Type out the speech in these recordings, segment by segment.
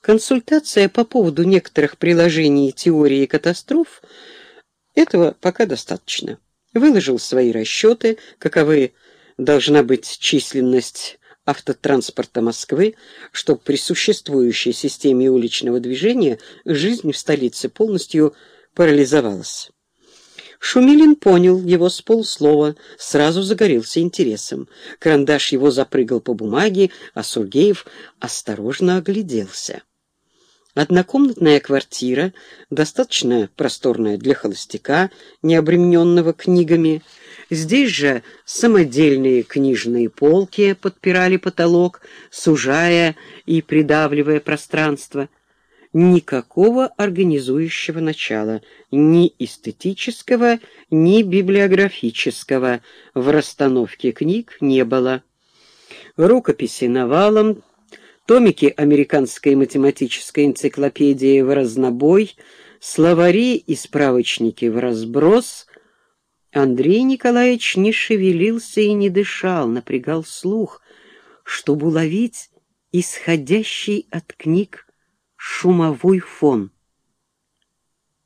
консультация по поводу некоторых приложений теории катастроф этого пока достаточно. Выложил свои расчеты, каковы должна быть численность автотранспорта Москвы, чтобы при существующей системе уличного движения жизнь в столице полностью парализовалась. Шумилин понял его с полслова, сразу загорелся интересом. Карандаш его запрыгал по бумаге, а Сургеев осторожно огляделся. Однокомнатная квартира, достаточно просторная для холостяка, не обремененного книгами. Здесь же самодельные книжные полки подпирали потолок, сужая и придавливая пространство никакого организующего начала, ни эстетического, ни библиографического в расстановке книг не было. Рукописи навалом, томики американской математической энциклопедии в разнобой, словари и справочники в разброс. Андрей Николаевич не шевелился и не дышал, напрягал слух, чтобы уловить исходящий от книг шумовой фон.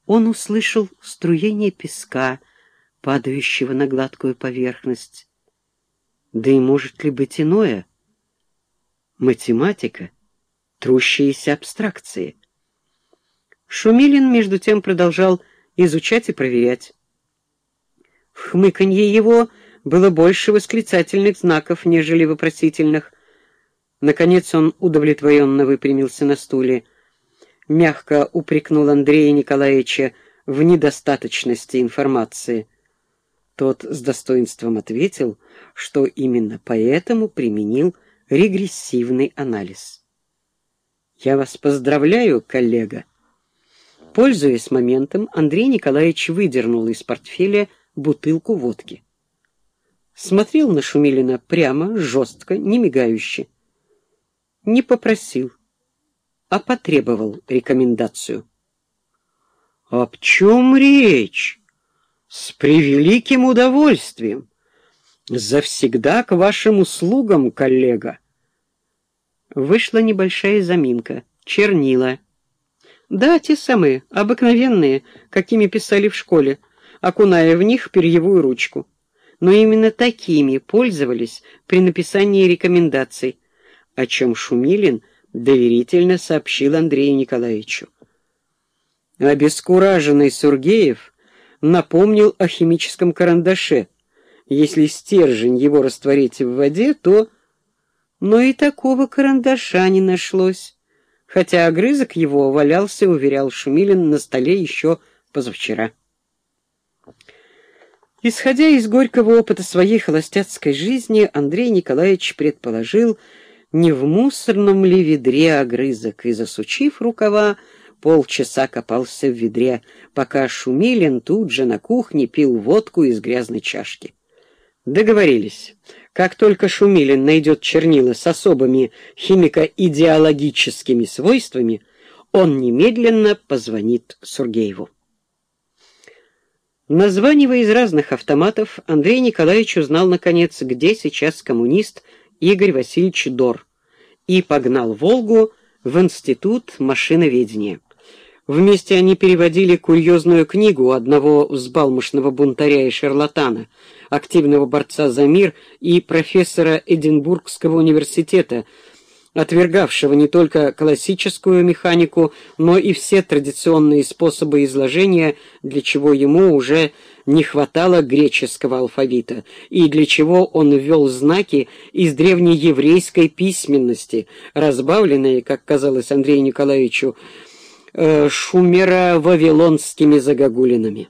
Он услышал струение песка, падающего на гладкую поверхность. Да и может ли быть иное? Математика, трущиеся абстракции. Шумилин, между тем, продолжал изучать и проверять. В хмыканье его было больше восклицательных знаков, нежели вопросительных. Наконец он удовлетворенно выпрямился на стуле мягко упрекнул Андрея Николаевича в недостаточности информации. Тот с достоинством ответил, что именно поэтому применил регрессивный анализ. «Я вас поздравляю, коллега!» Пользуясь моментом, Андрей Николаевич выдернул из портфеля бутылку водки. Смотрел на Шумилина прямо, жестко, не мигающе. Не попросил, а потребовал рекомендацию. «Об чем речь?» «С превеликим удовольствием! Завсегда к вашим услугам, коллега!» Вышла небольшая заминка. Чернила. Да, те самые, обыкновенные, какими писали в школе, окуная в них перьевую ручку. Но именно такими пользовались при написании рекомендаций, о чем Шумилин – доверительно сообщил Андрею Николаевичу. Обескураженный Сургеев напомнил о химическом карандаше. Если стержень его растворить в воде, то... Но и такого карандаша не нашлось, хотя огрызок его валялся, уверял Шумилин, на столе еще позавчера. Исходя из горького опыта своей холостяцкой жизни, Андрей Николаевич предположил, не в мусорном ли ведре огрызок, и, засучив рукава, полчаса копался в ведре, пока Шумилин тут же на кухне пил водку из грязной чашки. Договорились. Как только Шумилин найдет чернила с особыми химико-идеологическими свойствами, он немедленно позвонит Сургееву. Названивая из разных автоматов, Андрей Николаевич узнал, наконец, где сейчас коммунист Игорь Васильевич Дор и погнал «Волгу» в Институт машиноведения. Вместе они переводили курьезную книгу одного взбалмошного бунтаря и шарлатана, активного борца за мир и профессора Эдинбургского университета, отвергавшего не только классическую механику, но и все традиционные способы изложения, для чего ему уже не хватало греческого алфавита, и для чего он ввел знаки из древнееврейской письменности, разбавленные, как казалось Андрею Николаевичу, э, шумеро-вавилонскими загогулинами.